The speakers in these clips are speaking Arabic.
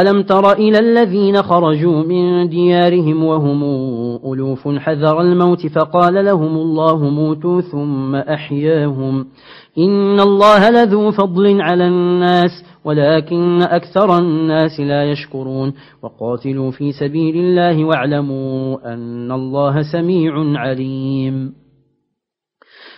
ألم تر إلى الذين خرجوا من ديارهم وهم ألوف حذر الموت فقال لهم الله موتوا ثم أحياهم إن الله لذو فضل على الناس ولكن أكثر الناس لا يشكرون وقاتلوا في سبيل الله واعلموا أن الله سميع عليم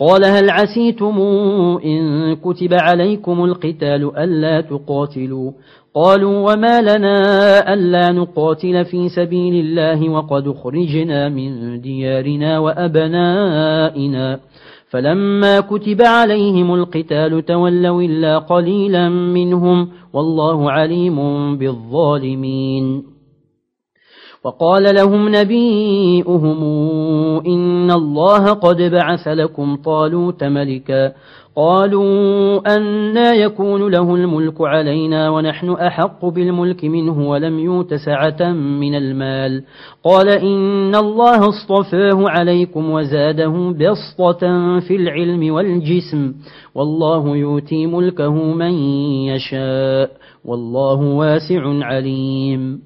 قال هل عسيتم إن كتب عليكم القتال ألا تقاتلوا؟ قالوا وما لنا ألا نقاتل في سبيل الله وقد خرجنا من ديارنا وأبنائنا. فلما كتب عليهم القتال تولوا إلا قليلا منهم والله عليم بالظالمين. وقال لهم نبيئهم إن الله قد بعث لكم طالوت ملكا قالوا أنا يكون له الملك علينا ونحن أحق بالملك منه ولم يوت سعة من المال قال إن الله اصطفاه عليكم وزاده بسطة في العلم والجسم والله يؤتي ملكه من يشاء والله واسع عليم